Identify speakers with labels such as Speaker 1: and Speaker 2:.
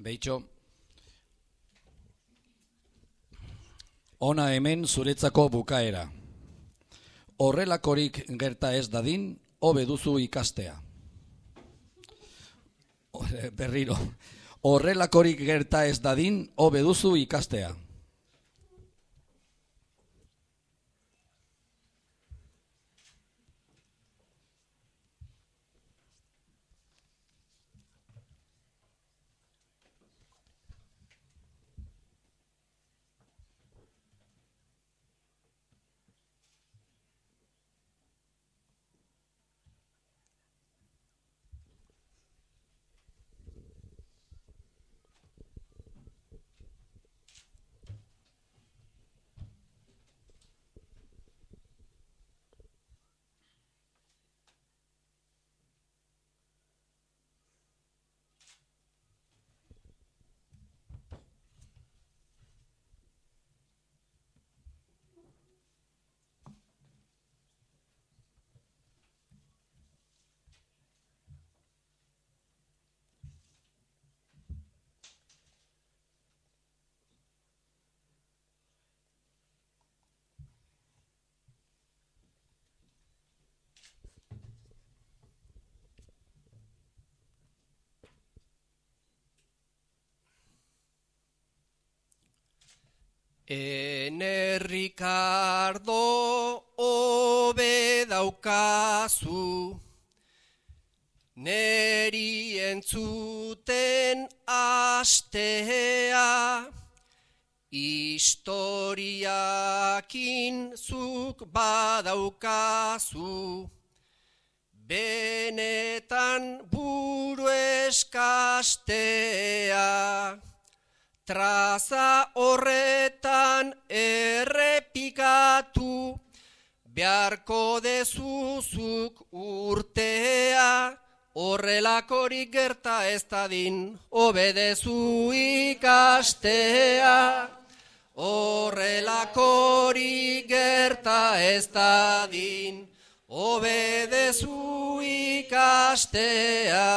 Speaker 1: Beitxo, ona hemen zuretzako bukaera. Horrelakorik gerta ez dadin, hobe duzu ikastea. Berriro, horrelakorik gerta ez dadin, hobe duzu ikastea.
Speaker 2: Ene Ricardo obe daukazu, neri entzuten astea, historiakin zuk badaukazu, benetan buru eskastea. Traza horretan errepikatu, beharko dezuzuk urtea, horrelakorik gerta ez dadin, obedezu ikastea. Horrelakorik gerta ez dadin, obedezu ikastea.